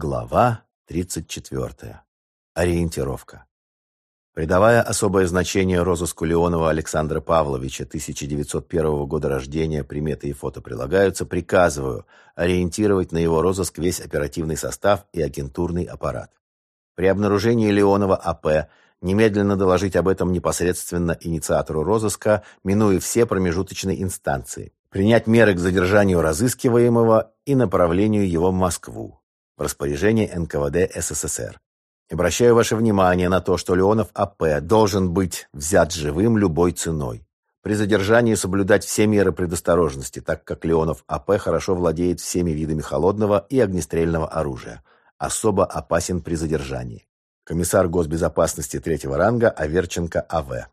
Глава 34. Ориентировка. Придавая особое значение розыску Леонова Александра Павловича 1901 года рождения, приметы и фото прилагаются, приказываю ориентировать на его розыск весь оперативный состав и агентурный аппарат. При обнаружении Леонова АП немедленно доложить об этом непосредственно инициатору розыска, минуя все промежуточные инстанции. Принять меры к задержанию разыскиваемого и направлению его в Москву в распоряжении НКВД СССР. Обращаю ваше внимание на то, что Леонов АП должен быть взят живым любой ценой. При задержании соблюдать все меры предосторожности, так как Леонов АП хорошо владеет всеми видами холодного и огнестрельного оружия. Особо опасен при задержании. Комиссар госбезопасности третьего ранга Аверченко А.В.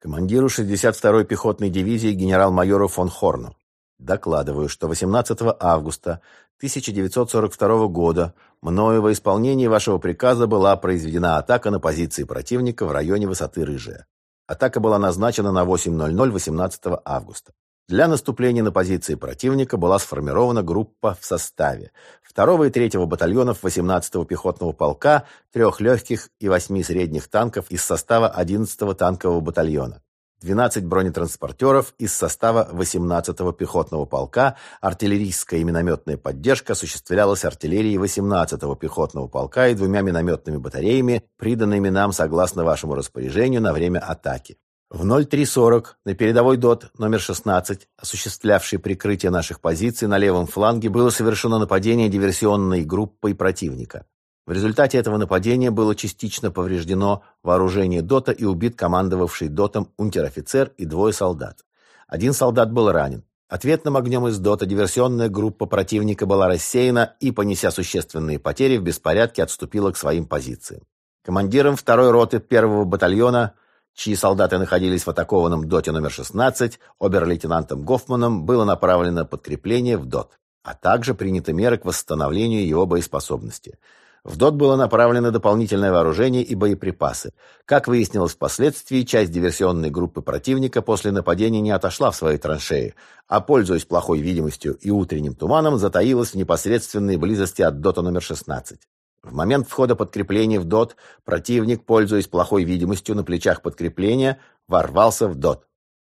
Командиру 62-й пехотной дивизии генерал-майору фон Хорну. Докладываю, что 18 августа 1942 года мною во исполнении вашего приказа была произведена атака на позиции противника в районе высоты Рыжая. Атака была назначена на 8.00 18 августа. Для наступления на позиции противника была сформирована группа в составе 2 и 3 батальонов 18-го пехотного полка, трех легких и восьми средних танков из состава 11-го танкового батальона. 12 бронетранспортеров из состава 18-го пехотного полка, артиллерийская и минометная поддержка осуществлялась артиллерией 18-го пехотного полка и двумя минометными батареями, приданными нам согласно вашему распоряжению на время атаки. В 03.40 на передовой ДОТ номер 16, осуществлявший прикрытие наших позиций на левом фланге, было совершено нападение диверсионной группой противника. В результате этого нападения было частично повреждено вооружение ДОТа и убит командовавший ДОТом унтер-офицер и двое солдат. Один солдат был ранен. Ответным огнем из ДОТа диверсионная группа противника была рассеяна и, понеся существенные потери, в беспорядке отступила к своим позициям. Командиром второй роты первого батальона, чьи солдаты находились в атакованном ДОТе номер 16, обер-лейтенантом Гофманом было направлено подкрепление в ДОТ, а также приняты меры к восстановлению его боеспособности – в ДОТ было направлено дополнительное вооружение и боеприпасы. Как выяснилось впоследствии, часть диверсионной группы противника после нападения не отошла в свои траншеи, а, пользуясь плохой видимостью и утренним туманом, затаилась в непосредственной близости от ДОТа номер 16. В момент входа подкрепления в ДОТ противник, пользуясь плохой видимостью на плечах подкрепления, ворвался в ДОТ.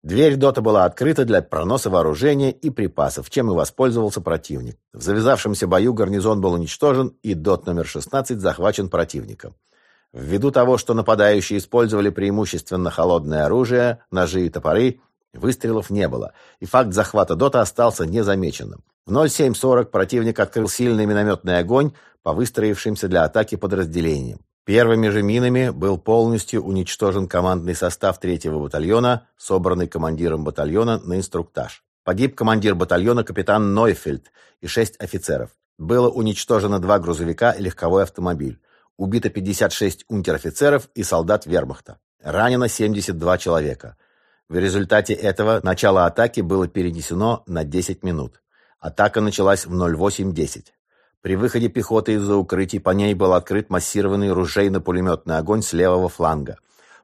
Дверь ДОТа была открыта для проноса вооружения и припасов, чем и воспользовался противник. В завязавшемся бою гарнизон был уничтожен, и ДОТ номер 16 захвачен противником. Ввиду того, что нападающие использовали преимущественно холодное оружие, ножи и топоры, выстрелов не было, и факт захвата ДОТа остался незамеченным. В 07.40 противник открыл сильный минометный огонь по выстроившимся для атаки подразделениям. Первыми же минами был полностью уничтожен командный состав третьего батальона, собранный командиром батальона на инструктаж. Погиб командир батальона капитан Нойфельд и шесть офицеров. Было уничтожено два грузовика и легковой автомобиль. Убито 56 унтер-офицеров и солдат вермахта. Ранено 72 человека. В результате этого начало атаки было перенесено на 10 минут. Атака началась в 08.10. При выходе пехоты из-за укрытий по ней был открыт массированный ружейно-пулеметный огонь с левого фланга.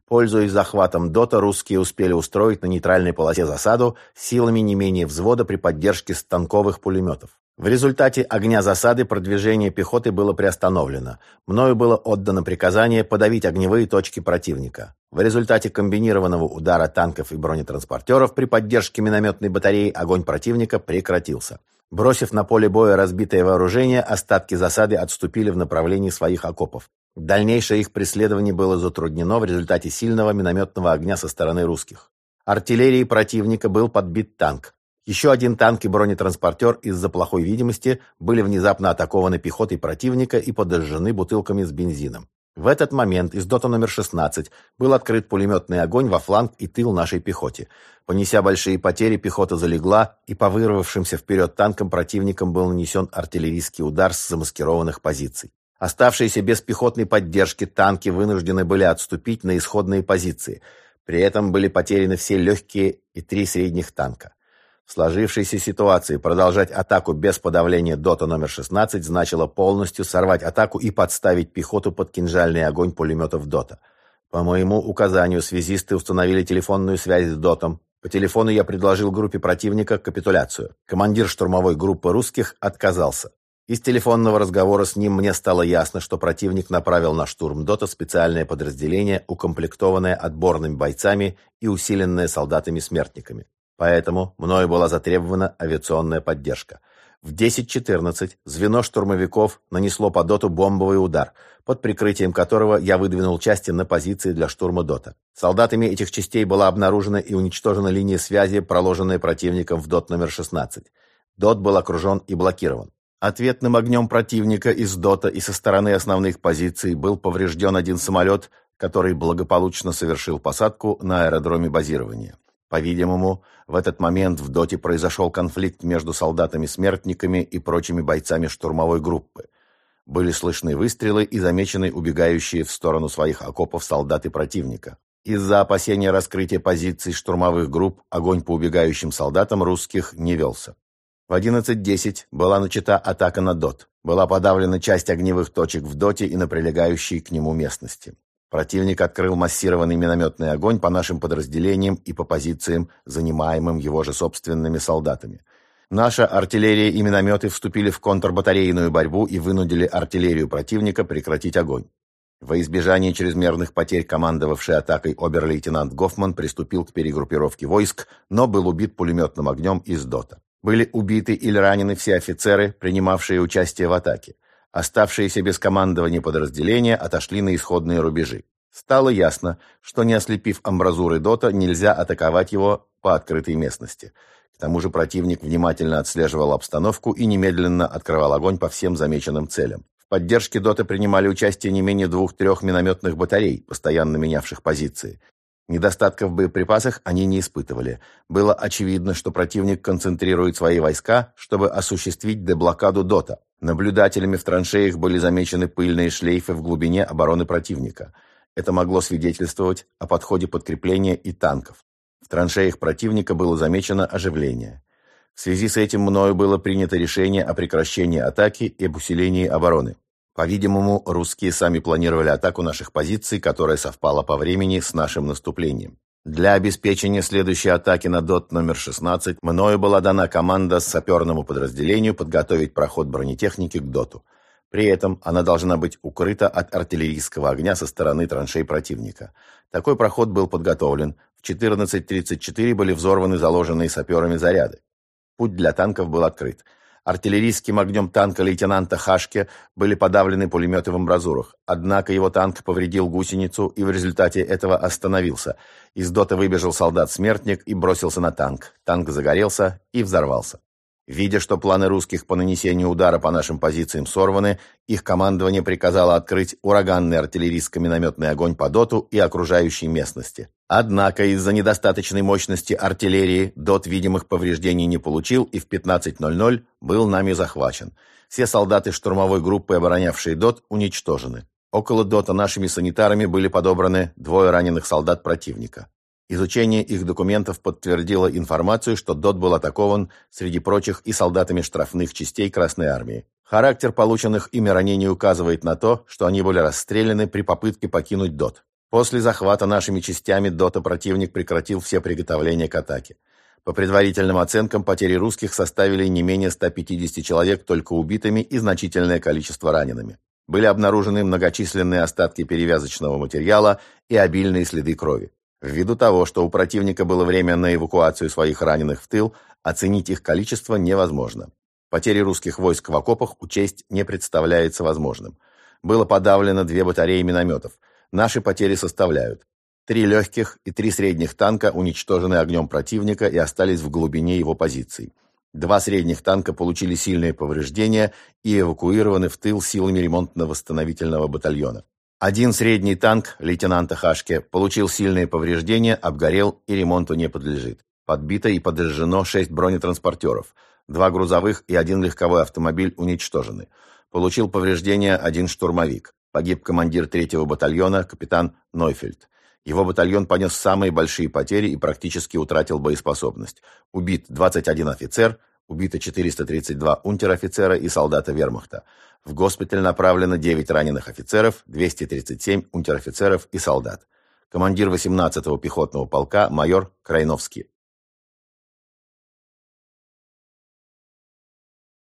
Пользуясь захватом ДОТа, русские успели устроить на нейтральной полосе засаду силами не менее взвода при поддержке станковых пулеметов. В результате огня засады продвижение пехоты было приостановлено. Мною было отдано приказание подавить огневые точки противника. В результате комбинированного удара танков и бронетранспортеров при поддержке минометной батареи огонь противника прекратился. Бросив на поле боя разбитое вооружение, остатки засады отступили в направлении своих окопов. Дальнейшее их преследование было затруднено в результате сильного минометного огня со стороны русских. Артиллерии противника был подбит танк. Еще один танк и бронетранспортер из-за плохой видимости были внезапно атакованы пехотой противника и подожжены бутылками с бензином. В этот момент из ДОТа номер 16 был открыт пулеметный огонь во фланг и тыл нашей пехоте. Понеся большие потери, пехота залегла, и по вырвавшимся вперед танкам противникам был нанесен артиллерийский удар с замаскированных позиций. Оставшиеся без пехотной поддержки танки вынуждены были отступить на исходные позиции. При этом были потеряны все легкие и три средних танка. В сложившейся ситуации продолжать атаку без подавления ДОТа номер 16 значило полностью сорвать атаку и подставить пехоту под кинжальный огонь пулеметов ДОТа. По моему указанию связисты установили телефонную связь с ДОТом. По телефону я предложил группе противника капитуляцию. Командир штурмовой группы русских отказался. Из телефонного разговора с ним мне стало ясно, что противник направил на штурм ДОТа специальное подразделение, укомплектованное отборными бойцами и усиленное солдатами-смертниками. Поэтому мною была затребована авиационная поддержка. В 10.14 звено штурмовиков нанесло по ДОТу бомбовый удар, под прикрытием которого я выдвинул части на позиции для штурма ДОТа. Солдатами этих частей была обнаружена и уничтожена линия связи, проложенная противником в ДОТ номер 16. ДОТ был окружен и блокирован. Ответным огнем противника из ДОТа и со стороны основных позиций был поврежден один самолет, который благополучно совершил посадку на аэродроме базирования. По-видимому, в этот момент в ДОТе произошел конфликт между солдатами-смертниками и прочими бойцами штурмовой группы. Были слышны выстрелы и замечены убегающие в сторону своих окопов солдаты противника. Из-за опасения раскрытия позиций штурмовых групп огонь по убегающим солдатам русских не велся. В 11.10 была начата атака на ДОТ. Была подавлена часть огневых точек в ДОТе и на прилегающей к нему местности. Противник открыл массированный минометный огонь по нашим подразделениям и по позициям, занимаемым его же собственными солдатами. Наша артиллерия и минометы вступили в контрбатарейную борьбу и вынудили артиллерию противника прекратить огонь. Во избежание чрезмерных потерь командовавший атакой обер-лейтенант Гофман приступил к перегруппировке войск, но был убит пулеметным огнем из ДОТа. Были убиты или ранены все офицеры, принимавшие участие в атаке. Оставшиеся без командования подразделения отошли на исходные рубежи. Стало ясно, что не ослепив амбразуры ДОТа, нельзя атаковать его по открытой местности. К тому же противник внимательно отслеживал обстановку и немедленно открывал огонь по всем замеченным целям. В поддержке ДОТа принимали участие не менее двух-трех минометных батарей, постоянно менявших позиции. Недостатков в боеприпасах они не испытывали. Было очевидно, что противник концентрирует свои войска, чтобы осуществить деблокаду ДОТа. Наблюдателями в траншеях были замечены пыльные шлейфы в глубине обороны противника. Это могло свидетельствовать о подходе подкрепления и танков. В траншеях противника было замечено оживление. В связи с этим мною было принято решение о прекращении атаки и об усилении обороны. По-видимому, русские сами планировали атаку наших позиций, которая совпала по времени с нашим наступлением. Для обеспечения следующей атаки на ДОТ номер 16 мною была дана команда саперному подразделению подготовить проход бронетехники к ДОТу. При этом она должна быть укрыта от артиллерийского огня со стороны траншей противника. Такой проход был подготовлен. В 14.34 были взорваны заложенные саперами заряды. Путь для танков был открыт. Артиллерийским огнем танка лейтенанта Хашке были подавлены пулеметы в амбразурах. Однако его танк повредил гусеницу и в результате этого остановился. Из дота выбежал солдат-смертник и бросился на танк. Танк загорелся и взорвался. Видя, что планы русских по нанесению удара по нашим позициям сорваны, их командование приказало открыть ураганный артиллерийско-минометный огонь по доту и окружающей местности. Однако из-за недостаточной мощности артиллерии ДОТ видимых повреждений не получил и в 15.00 был нами захвачен. Все солдаты штурмовой группы, оборонявшие ДОТ, уничтожены. Около ДОТа нашими санитарами были подобраны двое раненых солдат противника. Изучение их документов подтвердило информацию, что ДОТ был атакован, среди прочих, и солдатами штрафных частей Красной Армии. Характер полученных ими ранений указывает на то, что они были расстреляны при попытке покинуть ДОТ. После захвата нашими частями ДОТа противник прекратил все приготовления к атаке. По предварительным оценкам, потери русских составили не менее 150 человек только убитыми и значительное количество ранеными. Были обнаружены многочисленные остатки перевязочного материала и обильные следы крови. Ввиду того, что у противника было время на эвакуацию своих раненых в тыл, оценить их количество невозможно. Потери русских войск в окопах учесть не представляется возможным. Было подавлено две батареи минометов – Наши потери составляют три легких и три средних танка уничтожены огнем противника и остались в глубине его позиций. Два средних танка получили сильные повреждения и эвакуированы в тыл силами ремонтно-восстановительного батальона. Один средний танк лейтенанта Хашке получил сильные повреждения, обгорел и ремонту не подлежит. Подбито и подожжено шесть бронетранспортеров. Два грузовых и один легковой автомобиль уничтожены. Получил повреждения один штурмовик. Погиб командир третьего батальона, капитан Нойфельд. Его батальон понес самые большие потери и практически утратил боеспособность. Убит 21 офицер, убито 432 унтер-офицера и солдата вермахта. В госпиталь направлено 9 раненых офицеров, 237 унтер-офицеров и солдат. Командир 18-го пехотного полка майор Крайновский.